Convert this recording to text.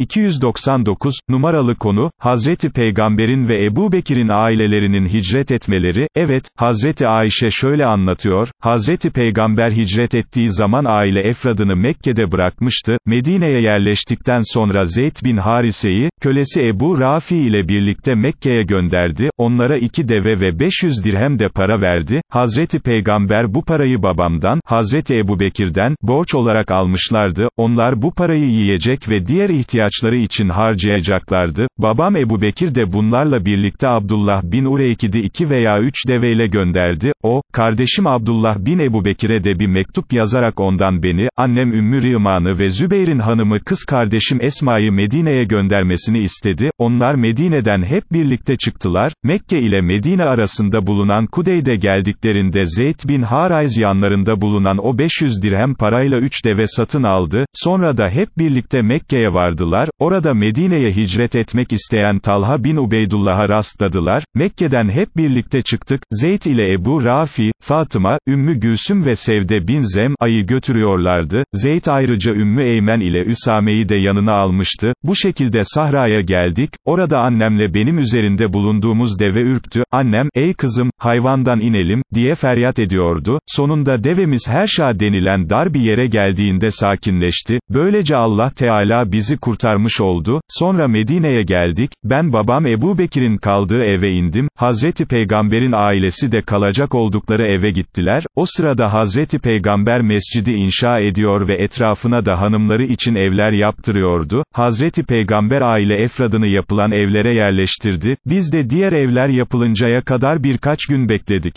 299, numaralı konu, Hazreti Peygamberin ve Ebu Bekir'in ailelerinin hicret etmeleri, evet, Hazreti Ayşe şöyle anlatıyor, Hazreti Peygamber hicret ettiği zaman aile efradını Mekke'de bırakmıştı, Medine'ye yerleştikten sonra Zeyd bin Harise'yi, kölesi Ebu Rafi ile birlikte Mekke'ye gönderdi, onlara iki deve ve 500 dirhem de para verdi, Hazreti Peygamber bu parayı babamdan, Hazreti Ebu Bekir'den, borç olarak almışlardı, onlar bu parayı yiyecek ve diğer ihtiyaçları için harcayacaklardı, babam Ebu Bekir de bunlarla birlikte Abdullah bin Ureykid'i iki veya üç deveyle gönderdi, o, kardeşim Abdullah bin Ebu Bekir'e de bir mektup yazarak ondan beni, annem Ümmü Rıman'ı ve Zübeyir'in hanımı kız kardeşim Esma'yı Medine'ye göndermesini istedi, onlar Medine'den hep birlikte çıktılar, Mekke ile Medine arasında bulunan Kudey'de geldiklerinde Zeyd bin Harayz yanlarında bulunan o 500 dirhem parayla üç deve satın aldı, sonra da hep birlikte Mekke'ye vardılar, orada Medine'ye hicret etmek isteyen Talha bin Ubeydullah'a rastladılar, Mekke'den hep birlikte çıktık, Zeyd ile Ebu Rafi, Fatıma, Ümmü Gülsüm ve Sevde bin Zem, ayı götürüyorlardı, Zeyd ayrıca Ümmü Eymen ile Üsame'yi de yanına almıştı, bu şekilde Sahra'ya geldik, orada annemle benim üzerinde bulunduğumuz deve ürktü, annem, ey kızım, hayvandan inelim, diye feryat ediyordu, sonunda devemiz Herşa denilen dar bir yere geldiğinde sakinleşti, böylece Allah Teala bizi kurtarmış oldu, sonra Medine'ye geldik, ben babam Ebu Bekir'in kaldığı eve indim, Hazreti Peygamber'in ailesi de kalacak oldukları eve gittiler, o sırada Hazreti Peygamber mescidi inşa ediyor ve etrafına da hanımları için evler yaptırıyordu, Hazreti Peygamber aile efradını yapılan evlere yerleştirdi, biz de diğer evler yapılıncaya kadar birkaç gün bekledik.